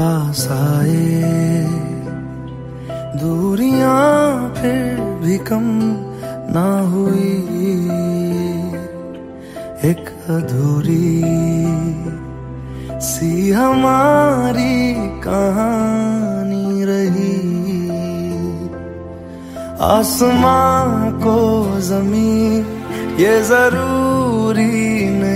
पास आए। दूरियाँ फिर भी कम ना हुई। एक अधूरी सी हमारी कहानी रही। आसमां को ज़मीन, ये ज़रूरी नहीं।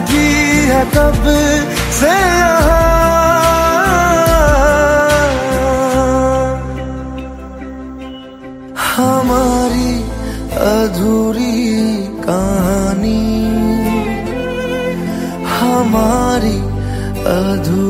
बैठी है कब से हमारी अधूरी कहानी हमारी अधूरी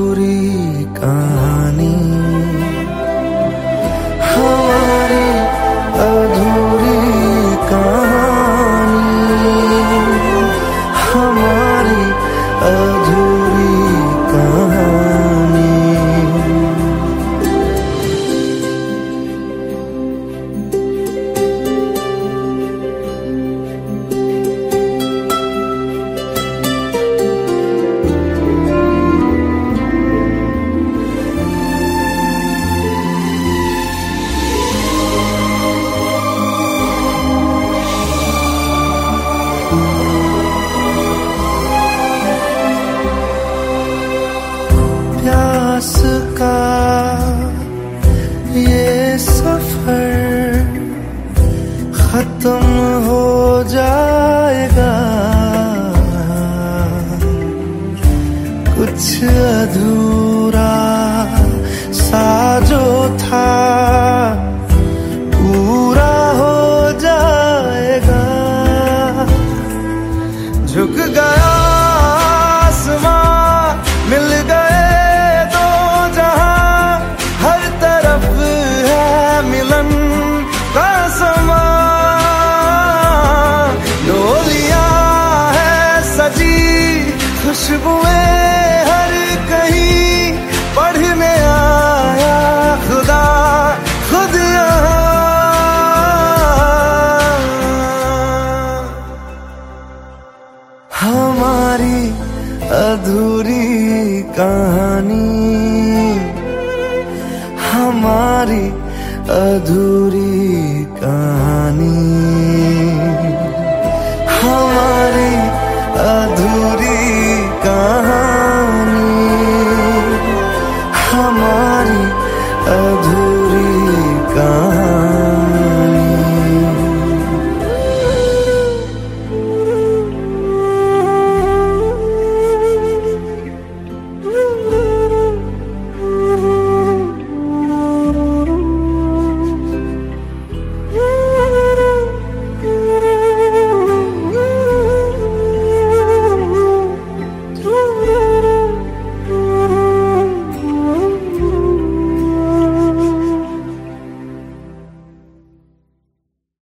का ये सफ़र खत्म हो जाएगा। कुछ अधूरा सा जो खुशबुएँ हर कहीं पढ़ने आया खुदा खुद। हमारी अधूरी कहानी हमारी अधूरी